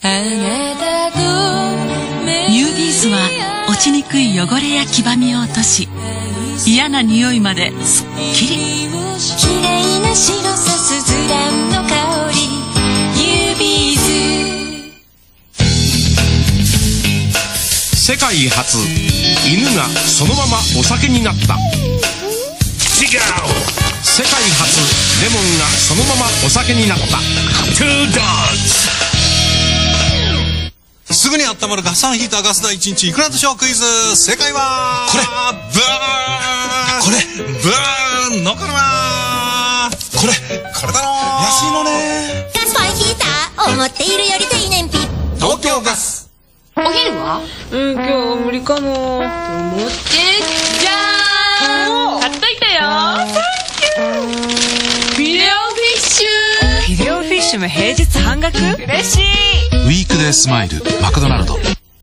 ニュービーズは落ちにくい汚れや黄ばみを落とし嫌な匂いまですっきり。綺麗な白さすずらんの香り。ニュービーズ。世界初犬がそのままお酒になった。違う。世界初レモンがそのままお酒になった。トゥードッすぐに温まるガスファンヒーターガス代1日いくらでしょう？クイズ。正解はこれ。ブーン。これ。ブーン。残るわ。これ。これだろ安いのね。ガスファンヒーター思っているより低燃費東京ガス。お昼は？うん、今日は無理かも。持ってッシュも平日半額？嬉しい。ウィークデースマイルマクドナルド